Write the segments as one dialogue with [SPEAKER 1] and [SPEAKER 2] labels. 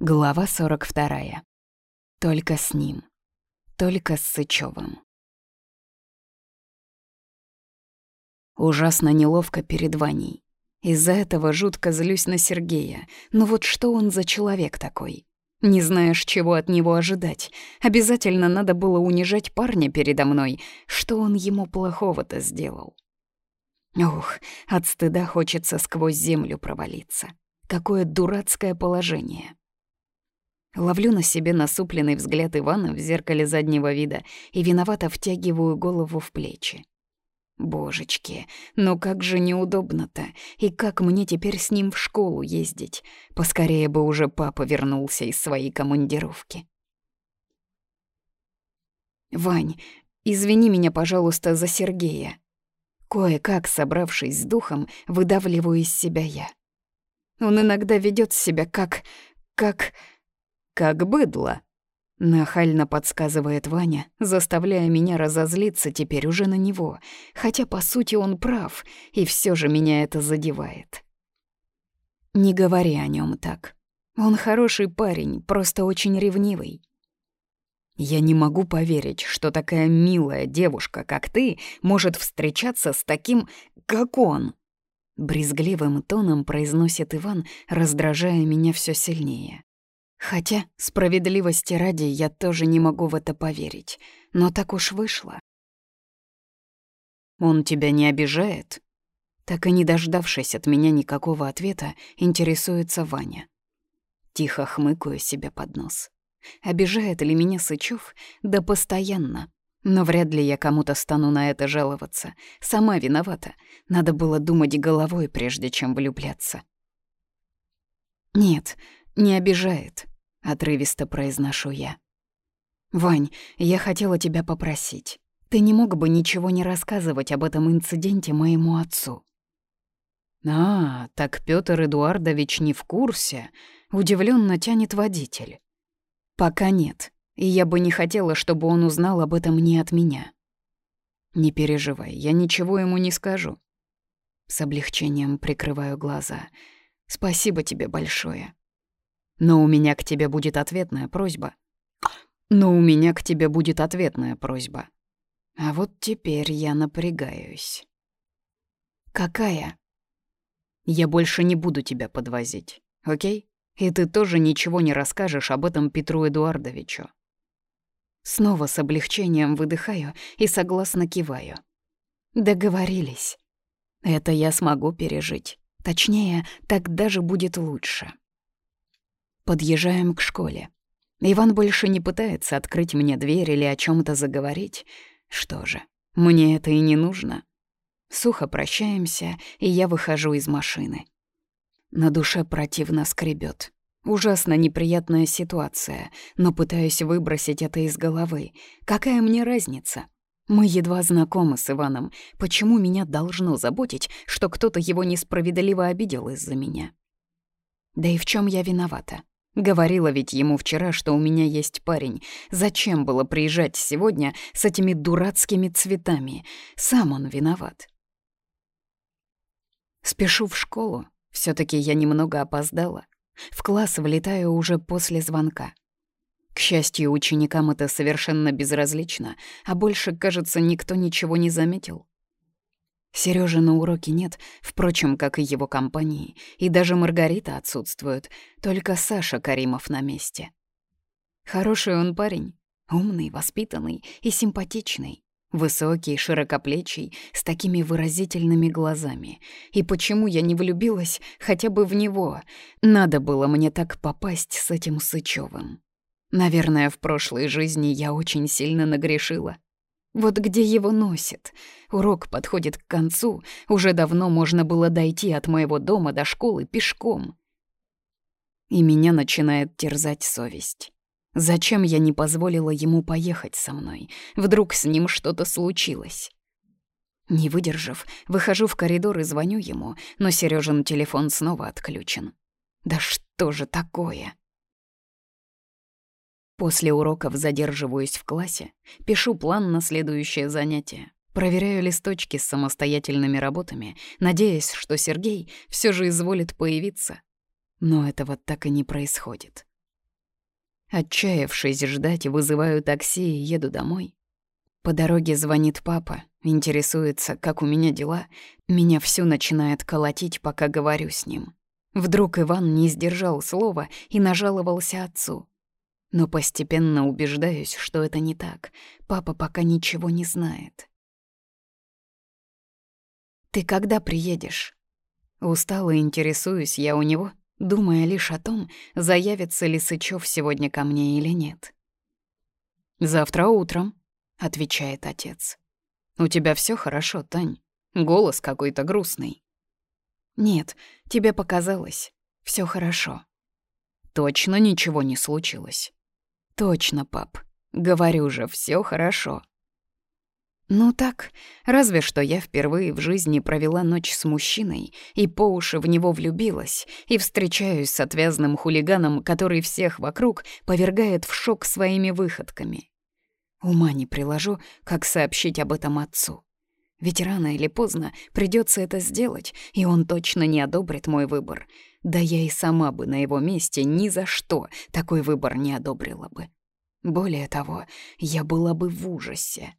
[SPEAKER 1] Глава 42. Только с ним. Только с Сычёвым. Ужасно неловко перед Ваней. Из-за этого жутко злюсь на Сергея. Но вот что он за человек такой? Не знаешь, чего от него ожидать. Обязательно надо было унижать парня передо мной. Что он ему плохого-то сделал? Ух, от стыда хочется сквозь землю провалиться. Какое дурацкое положение. Ловлю на себе насупленный взгляд Ивана в зеркале заднего вида и виновато втягиваю голову в плечи. Божечки, ну как же неудобно-то, и как мне теперь с ним в школу ездить? Поскорее бы уже папа вернулся из своей командировки. «Вань, извини меня, пожалуйста, за Сергея». Кое-как, собравшись с духом, выдавливаю из себя я. Он иногда ведет себя как... как как быдло», — нахально подсказывает Ваня, заставляя меня разозлиться теперь уже на него, хотя, по сути, он прав, и все же меня это задевает. «Не говори о нем так. Он хороший парень, просто очень ревнивый». Я не могу поверить, что такая милая девушка, как ты, может встречаться с таким, как он. Брезгливым тоном произносит Иван, раздражая меня все сильнее. Хотя, справедливости ради, я тоже не могу в это поверить. Но так уж вышло. «Он тебя не обижает?» Так и не дождавшись от меня никакого ответа, интересуется Ваня. Тихо хмыкаю себе под нос. Обижает ли меня Сычев? Да постоянно. Но вряд ли я кому-то стану на это жаловаться. Сама виновата. Надо было думать головой, прежде чем влюбляться. Нет, не обижает. — отрывисто произношу я. «Вань, я хотела тебя попросить. Ты не мог бы ничего не рассказывать об этом инциденте моему отцу?» «А, так Пётр Эдуардович не в курсе?» — удивленно тянет водитель. «Пока нет, и я бы не хотела, чтобы он узнал об этом не от меня». «Не переживай, я ничего ему не скажу». С облегчением прикрываю глаза. «Спасибо тебе большое. Но у меня к тебе будет ответная просьба. Но у меня к тебе будет ответная просьба. А вот теперь я напрягаюсь. Какая? Я больше не буду тебя подвозить, окей? И ты тоже ничего не расскажешь об этом Петру Эдуардовичу. Снова с облегчением выдыхаю и согласно киваю. Договорились. Это я смогу пережить. Точнее, так даже будет лучше. Подъезжаем к школе. Иван больше не пытается открыть мне дверь или о чем то заговорить. Что же, мне это и не нужно. Сухо прощаемся, и я выхожу из машины. На душе противно скребет. Ужасно неприятная ситуация, но пытаюсь выбросить это из головы. Какая мне разница? Мы едва знакомы с Иваном. Почему меня должно заботить, что кто-то его несправедливо обидел из-за меня? Да и в чем я виновата? Говорила ведь ему вчера, что у меня есть парень. Зачем было приезжать сегодня с этими дурацкими цветами? Сам он виноват. Спешу в школу. все таки я немного опоздала. В класс влетаю уже после звонка. К счастью, ученикам это совершенно безразлично, а больше, кажется, никто ничего не заметил. Сережи на уроке нет, впрочем, как и его компании, и даже Маргарита отсутствует, только Саша Каримов на месте. Хороший он парень, умный, воспитанный и симпатичный. Высокий, широкоплечий, с такими выразительными глазами. И почему я не влюбилась хотя бы в него? Надо было мне так попасть с этим Сычёвым. Наверное, в прошлой жизни я очень сильно нагрешила. Вот где его носит. Урок подходит к концу. Уже давно можно было дойти от моего дома до школы пешком. И меня начинает терзать совесть. Зачем я не позволила ему поехать со мной? Вдруг с ним что-то случилось? Не выдержав, выхожу в коридор и звоню ему, но Сережин телефон снова отключен. Да что же такое? После уроков задерживаюсь в классе, пишу план на следующее занятие, проверяю листочки с самостоятельными работами, надеясь, что Сергей все же изволит появиться. Но этого так и не происходит. Отчаявшись ждать, вызываю такси и еду домой. По дороге звонит папа, интересуется, как у меня дела. Меня всю начинает колотить, пока говорю с ним. Вдруг Иван не сдержал слова и нажаловался отцу. Но постепенно убеждаюсь, что это не так. Папа пока ничего не знает. «Ты когда приедешь?» Устало интересуюсь я у него, думая лишь о том, заявится ли Сычев сегодня ко мне или нет. «Завтра утром», — отвечает отец. «У тебя все хорошо, Тань. Голос какой-то грустный». «Нет, тебе показалось. Все хорошо». «Точно ничего не случилось?» «Точно, пап. Говорю же, все хорошо». Ну так, разве что я впервые в жизни провела ночь с мужчиной и по уши в него влюбилась, и встречаюсь с отвязным хулиганом, который всех вокруг повергает в шок своими выходками. Ума не приложу, как сообщить об этом отцу. Ведь рано или поздно придется это сделать, и он точно не одобрит мой выбор. Да я и сама бы на его месте ни за что такой выбор не одобрила бы. Более того, я была бы в ужасе.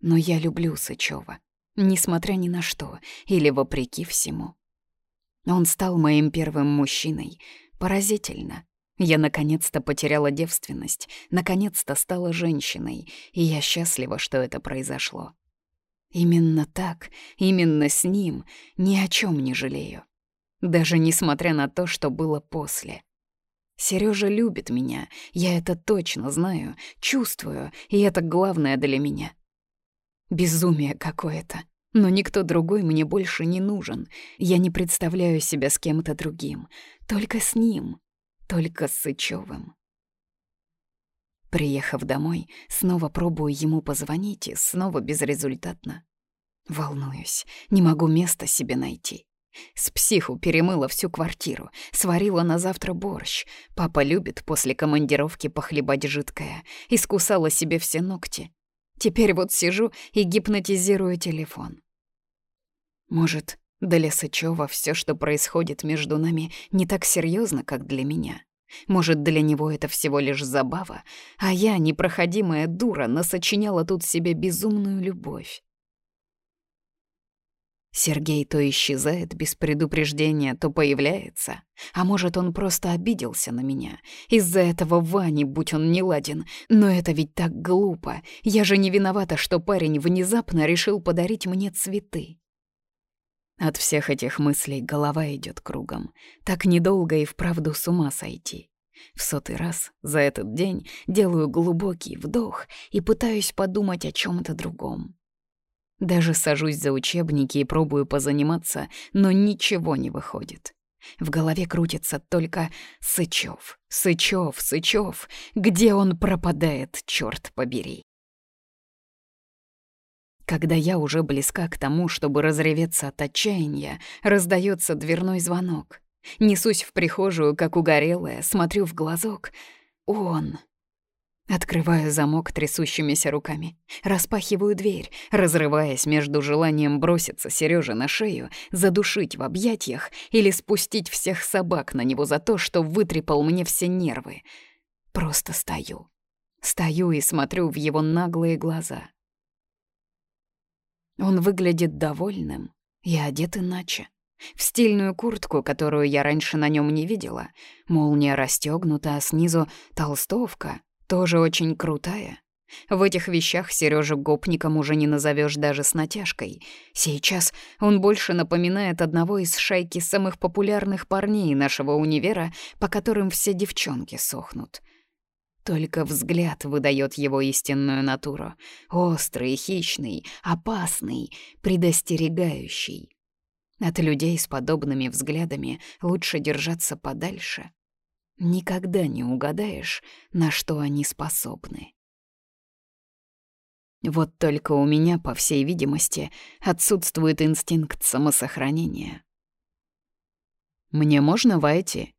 [SPEAKER 1] Но я люблю Сычева, несмотря ни на что или вопреки всему. Он стал моим первым мужчиной. Поразительно. Я наконец-то потеряла девственность, наконец-то стала женщиной, и я счастлива, что это произошло. Именно так, именно с ним, ни о чем не жалею. Даже несмотря на то, что было после. Сережа любит меня, я это точно знаю, чувствую, и это главное для меня. Безумие какое-то. Но никто другой мне больше не нужен. Я не представляю себя с кем-то другим. Только с ним. Только с Сычевым. Приехав домой, снова пробую ему позвонить, и снова безрезультатно. Волнуюсь, не могу места себе найти. С психу перемыла всю квартиру, сварила на завтра борщ. Папа любит после командировки похлебать жидкое. Искусала себе все ногти. Теперь вот сижу и гипнотизирую телефон. Может, для Сычева все, что происходит между нами, не так серьезно, как для меня. Может, для него это всего лишь забава, а я, непроходимая дура, насочиняла тут себе безумную любовь. Сергей то исчезает без предупреждения, то появляется. А может, он просто обиделся на меня. Из-за этого Вани, будь он неладен. Но это ведь так глупо. Я же не виновата, что парень внезапно решил подарить мне цветы. От всех этих мыслей голова идет кругом. Так недолго и вправду с ума сойти. В сотый раз за этот день делаю глубокий вдох и пытаюсь подумать о чем то другом. Даже сажусь за учебники и пробую позаниматься, но ничего не выходит. В голове крутится только Сычев, Сычев, Сычев. Где он пропадает, черт побери? Когда я уже близка к тому, чтобы разреветься от отчаяния, раздается дверной звонок. Несусь в прихожую, как угорелая, смотрю в глазок. Он, Открываю замок трясущимися руками, распахиваю дверь, разрываясь между желанием броситься Серёже на шею, задушить в объятиях или спустить всех собак на него за то, что вытрепал мне все нервы. Просто стою. Стою и смотрю в его наглые глаза. Он выглядит довольным и одет иначе. В стильную куртку, которую я раньше на нем не видела. Молния расстёгнута, а снизу толстовка — тоже очень крутая. В этих вещах Сережу гопником уже не назовешь даже с натяжкой. Сейчас он больше напоминает одного из шайки самых популярных парней нашего универа, по которым все девчонки сохнут. Только взгляд выдает его истинную натуру. Острый, хищный, опасный, предостерегающий. От людей с подобными взглядами лучше держаться подальше. Никогда не угадаешь, на что они способны. Вот только у меня, по всей видимости, отсутствует инстинкт самосохранения. «Мне можно войти?»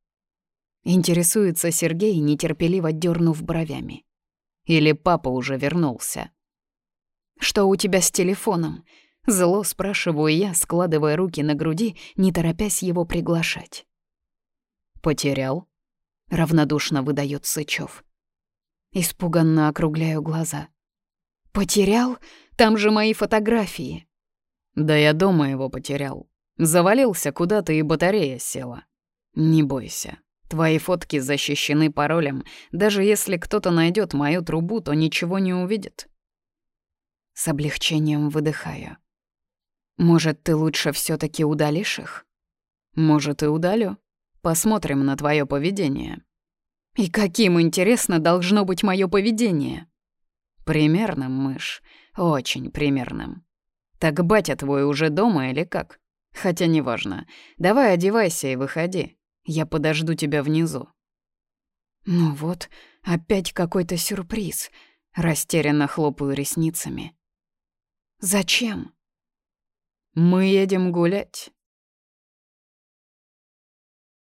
[SPEAKER 1] Интересуется Сергей, нетерпеливо дернув бровями. «Или папа уже вернулся?» «Что у тебя с телефоном?» Зло спрашиваю я, складывая руки на груди, не торопясь его приглашать. «Потерял?» — равнодушно выдает Сычев. Испуганно округляю глаза. «Потерял? Там же мои фотографии».
[SPEAKER 2] «Да я дома его потерял. Завалился куда-то и батарея села. Не бойся, твои фотки защищены паролем. Даже если кто-то найдет мою трубу, то ничего не увидит».
[SPEAKER 1] С облегчением выдыхаю. «Может, ты лучше все таки удалишь их?»
[SPEAKER 2] «Может, и удалю. Посмотрим на твое поведение».
[SPEAKER 1] И каким, интересно, должно быть мое поведение?
[SPEAKER 2] Примерным, мышь, очень примерным. Так батя твой уже дома или как? Хотя неважно. Давай одевайся и выходи. Я подожду тебя внизу.
[SPEAKER 1] Ну вот, опять какой-то сюрприз. Растерянно хлопаю ресницами. Зачем?
[SPEAKER 2] Мы едем гулять.